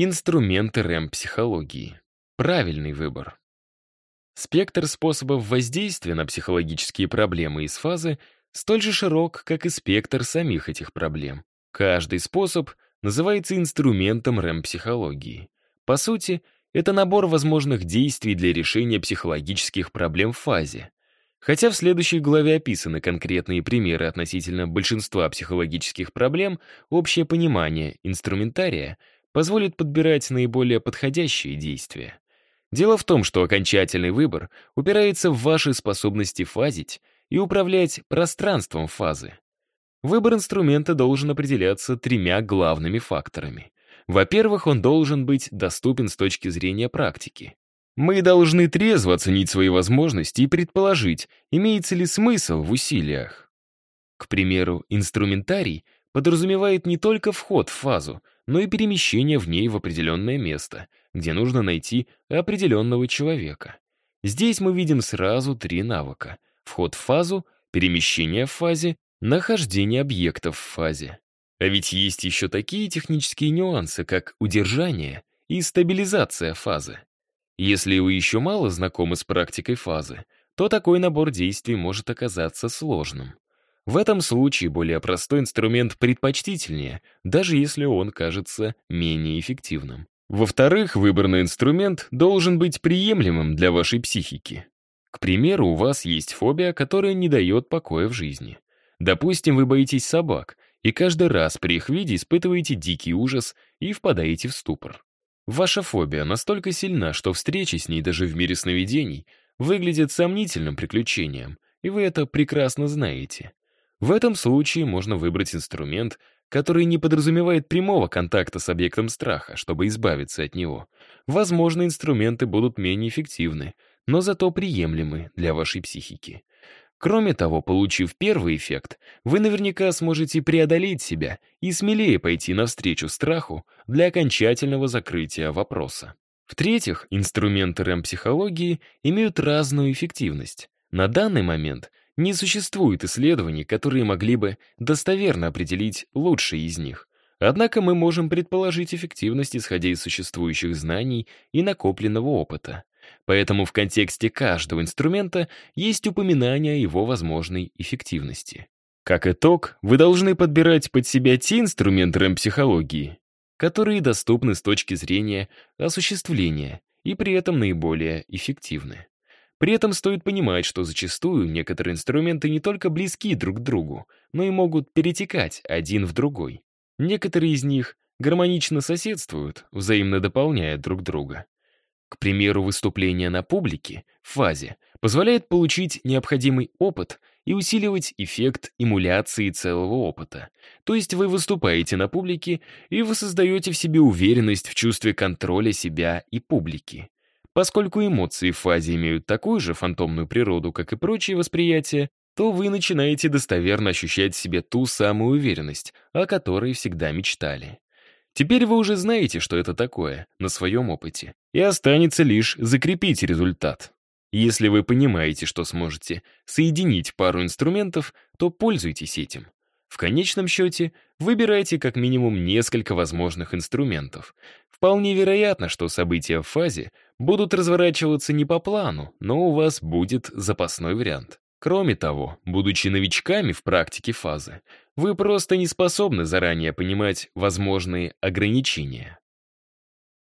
Инструменты РЭМ-психологии. Правильный выбор. Спектр способов воздействия на психологические проблемы из фазы столь же широк, как и спектр самих этих проблем. Каждый способ называется инструментом РЭМ-психологии. По сути, это набор возможных действий для решения психологических проблем в фазе. Хотя в следующей главе описаны конкретные примеры относительно большинства психологических проблем, общее понимание инструментария позволит подбирать наиболее подходящие действия. Дело в том, что окончательный выбор упирается в ваши способности фазить и управлять пространством фазы. Выбор инструмента должен определяться тремя главными факторами. Во-первых, он должен быть доступен с точки зрения практики. Мы должны трезво оценить свои возможности и предположить, имеется ли смысл в усилиях. К примеру, инструментарий подразумевает не только вход в фазу, но и перемещение в ней в определенное место, где нужно найти определенного человека. Здесь мы видим сразу три навыка — вход в фазу, перемещение в фазе, нахождение объектов в фазе. А ведь есть еще такие технические нюансы, как удержание и стабилизация фазы. Если вы еще мало знакомы с практикой фазы, то такой набор действий может оказаться сложным. В этом случае более простой инструмент предпочтительнее, даже если он кажется менее эффективным. Во-вторых, выбранный инструмент должен быть приемлемым для вашей психики. К примеру, у вас есть фобия, которая не дает покоя в жизни. Допустим, вы боитесь собак, и каждый раз при их виде испытываете дикий ужас и впадаете в ступор. Ваша фобия настолько сильна, что встречи с ней даже в мире сновидений выглядят сомнительным приключением, и вы это прекрасно знаете. В этом случае можно выбрать инструмент, который не подразумевает прямого контакта с объектом страха, чтобы избавиться от него. Возможно, инструменты будут менее эффективны, но зато приемлемы для вашей психики. Кроме того, получив первый эффект, вы наверняка сможете преодолеть себя и смелее пойти навстречу страху для окончательного закрытия вопроса. В-третьих, инструменты РЭМ-психологии имеют разную эффективность. На данный момент не существует исследований, которые могли бы достоверно определить лучшие из них. Однако мы можем предположить эффективность, исходя из существующих знаний и накопленного опыта. Поэтому в контексте каждого инструмента есть упоминание о его возможной эффективности. Как итог, вы должны подбирать под себя те инструменты рэм-психологии, которые доступны с точки зрения осуществления и при этом наиболее эффективны. При этом стоит понимать, что зачастую некоторые инструменты не только близки друг к другу, но и могут перетекать один в другой. Некоторые из них гармонично соседствуют, взаимно дополняя друг друга. К примеру, выступление на публике в фазе позволяет получить необходимый опыт и усиливать эффект эмуляции целого опыта. То есть вы выступаете на публике, и вы создаете в себе уверенность в чувстве контроля себя и публики. Поскольку эмоции в фазе имеют такую же фантомную природу, как и прочие восприятия, то вы начинаете достоверно ощущать в себе ту самую уверенность, о которой всегда мечтали. Теперь вы уже знаете, что это такое, на своем опыте, и останется лишь закрепить результат. Если вы понимаете, что сможете соединить пару инструментов, то пользуйтесь этим. В конечном счете, выбирайте как минимум несколько возможных инструментов. Вполне вероятно, что события в фазе будут разворачиваться не по плану, но у вас будет запасной вариант. Кроме того, будучи новичками в практике фазы, вы просто не способны заранее понимать возможные ограничения.